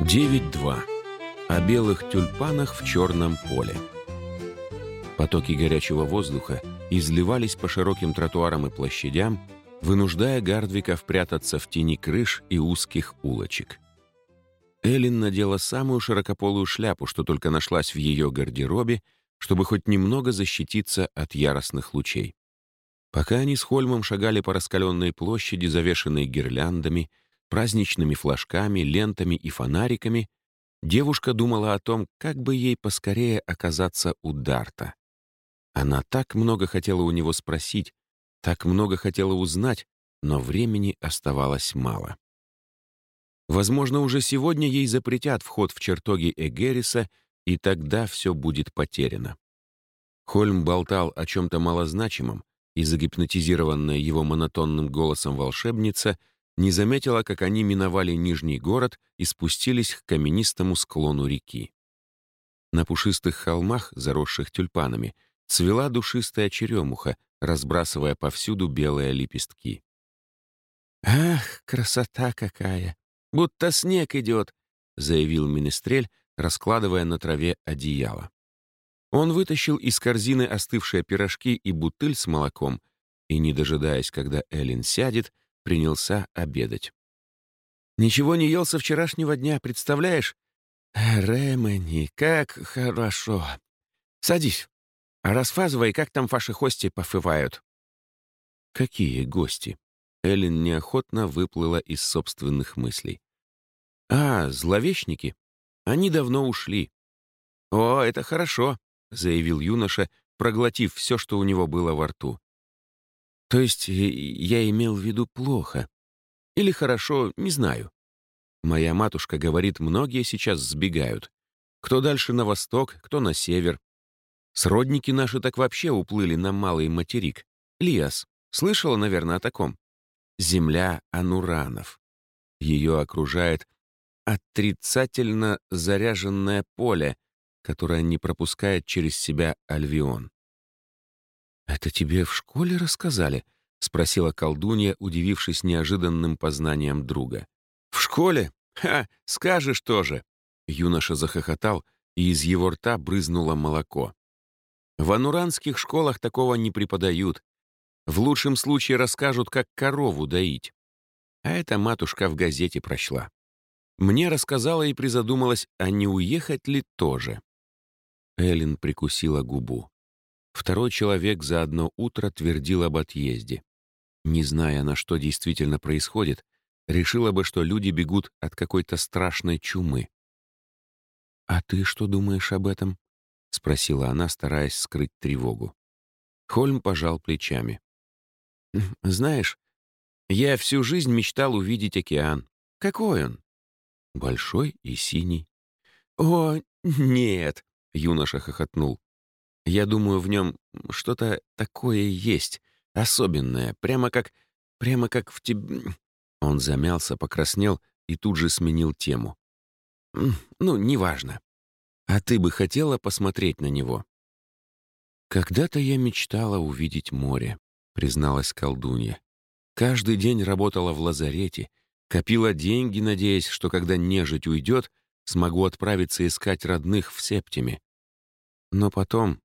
9.2. О белых тюльпанах в черном поле. Потоки горячего воздуха изливались по широким тротуарам и площадям, вынуждая Гардвиков прятаться в тени крыш и узких улочек. Эллен надела самую широкополую шляпу, что только нашлась в ее гардеробе, чтобы хоть немного защититься от яростных лучей. Пока они с Хольмом шагали по раскаленной площади, завешенной гирляндами, праздничными флажками, лентами и фонариками, девушка думала о том, как бы ей поскорее оказаться у Дарта. Она так много хотела у него спросить, так много хотела узнать, но времени оставалось мало. Возможно, уже сегодня ей запретят вход в чертоги Эгериса, и тогда все будет потеряно. Хольм болтал о чем-то малозначимом, и загипнотизированная его монотонным голосом волшебница — не заметила, как они миновали Нижний город и спустились к каменистому склону реки. На пушистых холмах, заросших тюльпанами, цвела душистая черемуха, разбрасывая повсюду белые лепестки. «Ах, красота какая! Будто снег идет!» — заявил Министрель, раскладывая на траве одеяло. Он вытащил из корзины остывшие пирожки и бутыль с молоком и, не дожидаясь, когда Эллен сядет, принялся обедать. «Ничего не ел со вчерашнего дня, представляешь? Ремени, как хорошо. Садись. А рассказывай, как там ваши гости пофывают?» «Какие гости?» Эллен неохотно выплыла из собственных мыслей. «А, зловещники? Они давно ушли». «О, это хорошо», — заявил юноша, проглотив все, что у него было во рту. То есть я имел в виду плохо. Или хорошо, не знаю. Моя матушка говорит, многие сейчас сбегают. Кто дальше на восток, кто на север. Сродники наши так вообще уплыли на малый материк. Лиас, слышала, наверное, о таком? Земля Ануранов. Ее окружает отрицательно заряженное поле, которое не пропускает через себя Альвион. «Это тебе в школе рассказали?» — спросила колдунья, удивившись неожиданным познанием друга. «В школе? Ха, скажешь тоже!» Юноша захохотал, и из его рта брызнуло молоко. «В ануранских школах такого не преподают. В лучшем случае расскажут, как корову доить. А эта матушка в газете прочла. Мне рассказала и призадумалась, а не уехать ли тоже?» Эллен прикусила губу. Второй человек за одно утро твердил об отъезде. Не зная, на что действительно происходит, решила бы, что люди бегут от какой-то страшной чумы. «А ты что думаешь об этом?» — спросила она, стараясь скрыть тревогу. Хольм пожал плечами. «Знаешь, я всю жизнь мечтал увидеть океан. Какой он?» «Большой и синий». «О, нет!» — юноша хохотнул. Я думаю, в нем что-то такое есть, особенное, прямо как... прямо как в тебе...» Он замялся, покраснел и тут же сменил тему. «Ну, неважно. А ты бы хотела посмотреть на него?» «Когда-то я мечтала увидеть море», — призналась колдунья. «Каждый день работала в лазарете, копила деньги, надеясь, что когда нежить уйдет, смогу отправиться искать родных в Септиме. Но потом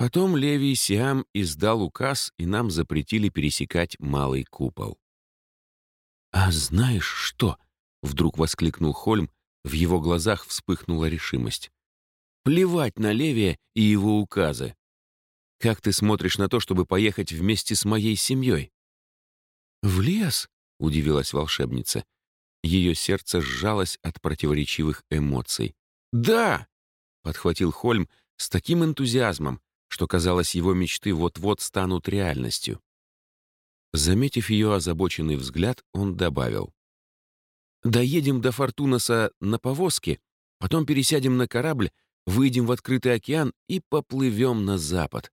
Потом Левий Сиам издал указ, и нам запретили пересекать Малый купол. «А знаешь что?» — вдруг воскликнул Хольм, в его глазах вспыхнула решимость. «Плевать на Левия и его указы. Как ты смотришь на то, чтобы поехать вместе с моей семьей?» «В лес?» — удивилась волшебница. Ее сердце сжалось от противоречивых эмоций. «Да!» — подхватил Хольм с таким энтузиазмом, что, казалось, его мечты вот-вот станут реальностью. Заметив ее озабоченный взгляд, он добавил. «Доедем до Фортунаса на повозке, потом пересядем на корабль, выйдем в открытый океан и поплывем на запад.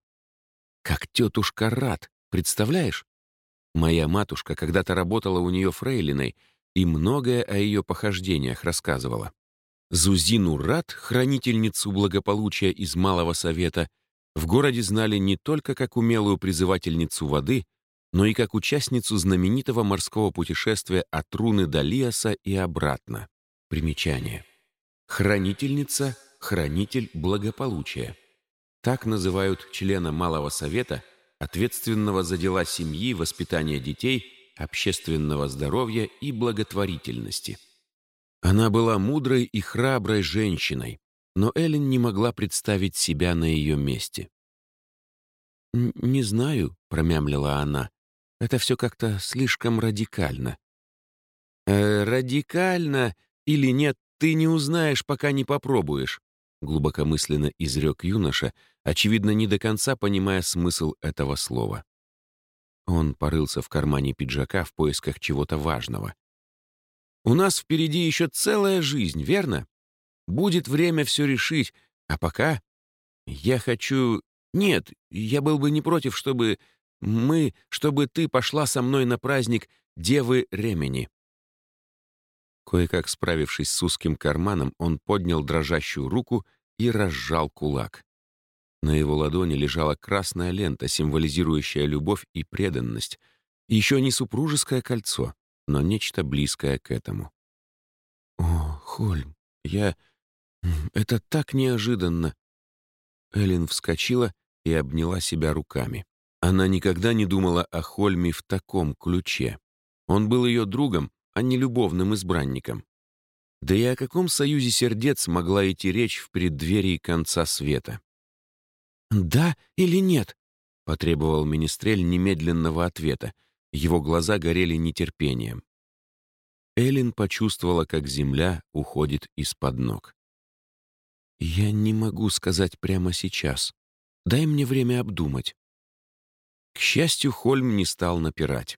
Как тетушка Рад, представляешь? Моя матушка когда-то работала у нее фрейлиной и многое о ее похождениях рассказывала. Зузину Рад, хранительницу благополучия из Малого Совета, в городе знали не только как умелую призывательницу воды, но и как участницу знаменитого морского путешествия от Руны до Лиаса и обратно. Примечание. Хранительница, хранитель благополучия. Так называют члена Малого Совета, ответственного за дела семьи, воспитания детей, общественного здоровья и благотворительности. Она была мудрой и храброй женщиной, но Эллен не могла представить себя на ее месте. «Не знаю», — промямлила она, — «это все как-то слишком радикально». «Э, «Радикально или нет, ты не узнаешь, пока не попробуешь», — глубокомысленно изрек юноша, очевидно, не до конца понимая смысл этого слова. Он порылся в кармане пиджака в поисках чего-то важного. «У нас впереди еще целая жизнь, верно? Будет время все решить, а пока я хочу... Нет, я был бы не против, чтобы мы, чтобы ты пошла со мной на праздник Девы Ремени». Кое-как справившись с узким карманом, он поднял дрожащую руку и разжал кулак. На его ладони лежала красная лента, символизирующая любовь и преданность. еще не супружеское кольцо, но нечто близкое к этому. «О, Хольм, я... Это так неожиданно!» Эллен вскочила и обняла себя руками. Она никогда не думала о Хольме в таком ключе. Он был ее другом, а не любовным избранником. Да и о каком союзе сердец могла идти речь в преддверии конца света? «Да или нет?» — потребовал Министрель немедленного ответа. Его глаза горели нетерпением. Эллен почувствовала, как земля уходит из-под ног. «Я не могу сказать прямо сейчас. Дай мне время обдумать». К счастью, Хольм не стал напирать.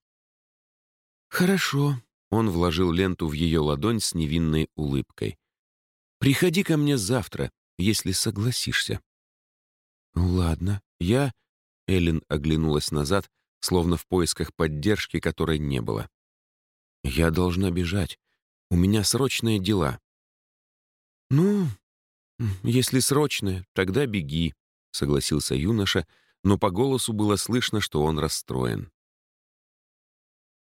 «Хорошо», — он вложил ленту в ее ладонь с невинной улыбкой. «Приходи ко мне завтра, если согласишься». «Ладно, я...» — Эллен оглянулась назад, словно в поисках поддержки, которой не было. «Я должна бежать. У меня срочные дела». «Ну, если срочные, тогда беги», — согласился юноша, но по голосу было слышно, что он расстроен.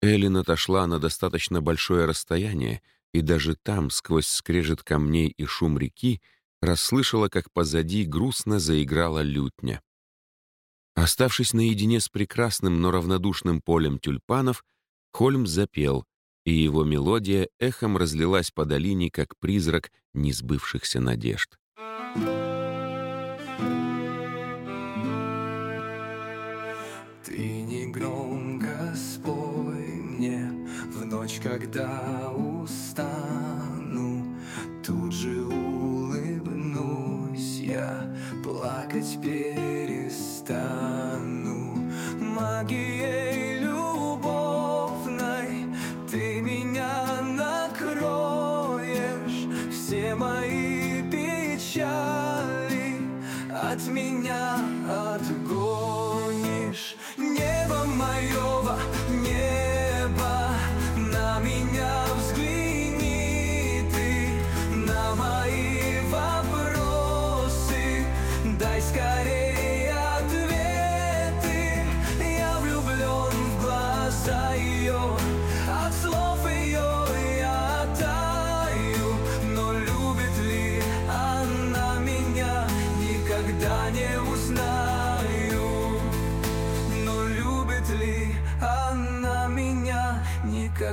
Эллен отошла на достаточно большое расстояние, и даже там, сквозь скрежет камней и шум реки, расслышала, как позади грустно заиграла лютня. Оставшись наедине с прекрасным, но равнодушным полем тюльпанов, Хольм запел, и его мелодия эхом разлилась по долине, как призрак несбывшихся надежд. Ты не громко спой мне в ночь, когда устану, тут же улыбнусь я, плакать перестану.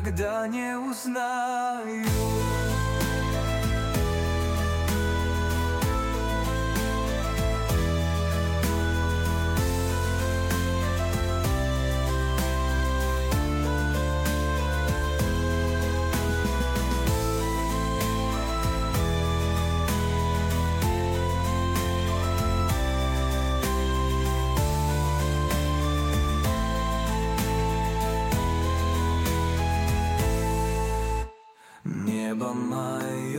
Никогда не узнаю. by my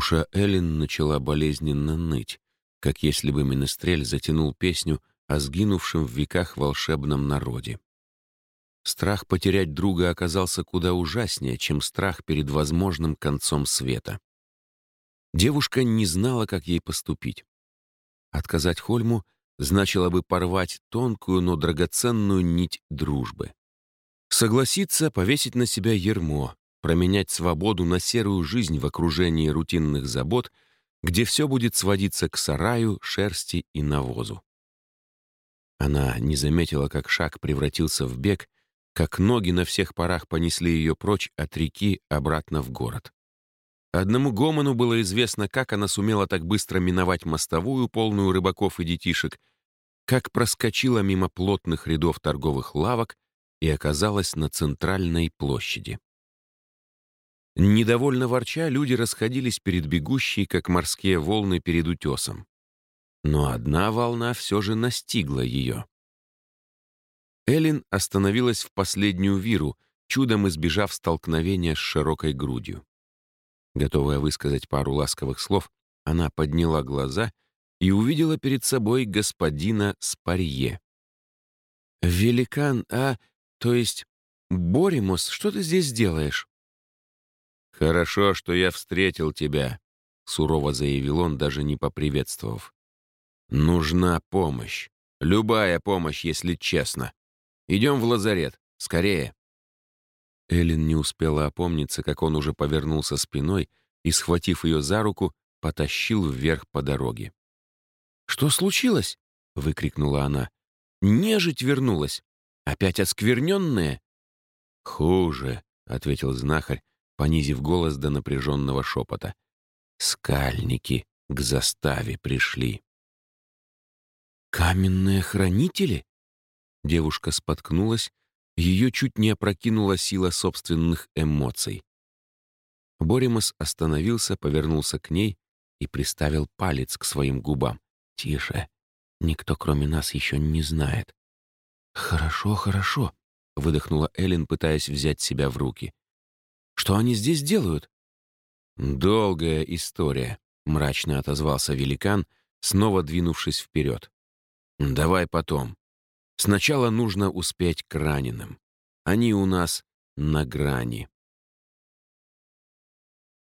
Душа Эллен начала болезненно ныть, как если бы Менестрель затянул песню о сгинувшем в веках волшебном народе. Страх потерять друга оказался куда ужаснее, чем страх перед возможным концом света. Девушка не знала, как ей поступить. Отказать Хольму значило бы порвать тонкую, но драгоценную нить дружбы. Согласиться повесить на себя ермо, променять свободу на серую жизнь в окружении рутинных забот, где все будет сводиться к сараю, шерсти и навозу. Она не заметила, как шаг превратился в бег, как ноги на всех парах понесли ее прочь от реки обратно в город. Одному Гомону было известно, как она сумела так быстро миновать мостовую, полную рыбаков и детишек, как проскочила мимо плотных рядов торговых лавок и оказалась на центральной площади. Недовольно ворча, люди расходились перед бегущей, как морские волны перед утесом. Но одна волна все же настигла ее. Эллин остановилась в последнюю виру, чудом избежав столкновения с широкой грудью. Готовая высказать пару ласковых слов, она подняла глаза и увидела перед собой господина Спарье. «Великан, а, то есть, Боримус, что ты здесь делаешь?» «Хорошо, что я встретил тебя», — сурово заявил он, даже не поприветствовав. «Нужна помощь. Любая помощь, если честно. Идем в лазарет. Скорее». Эллен не успела опомниться, как он уже повернулся спиной и, схватив ее за руку, потащил вверх по дороге. «Что случилось?» — выкрикнула она. «Нежить вернулась! Опять оскверненная?» «Хуже», — ответил знахарь, понизив голос до напряженного шепота. «Скальники к заставе пришли». «Каменные хранители?» Девушка споткнулась ее чуть не опрокинула сила собственных эмоций. Боримас остановился, повернулся к ней и приставил палец к своим губам. «Тише. Никто, кроме нас, еще не знает». «Хорошо, хорошо», — выдохнула Эллен, пытаясь взять себя в руки. «Что они здесь делают?» «Долгая история», — мрачно отозвался великан, снова двинувшись вперед. «Давай потом. Сначала нужно успеть к раненым. Они у нас на грани.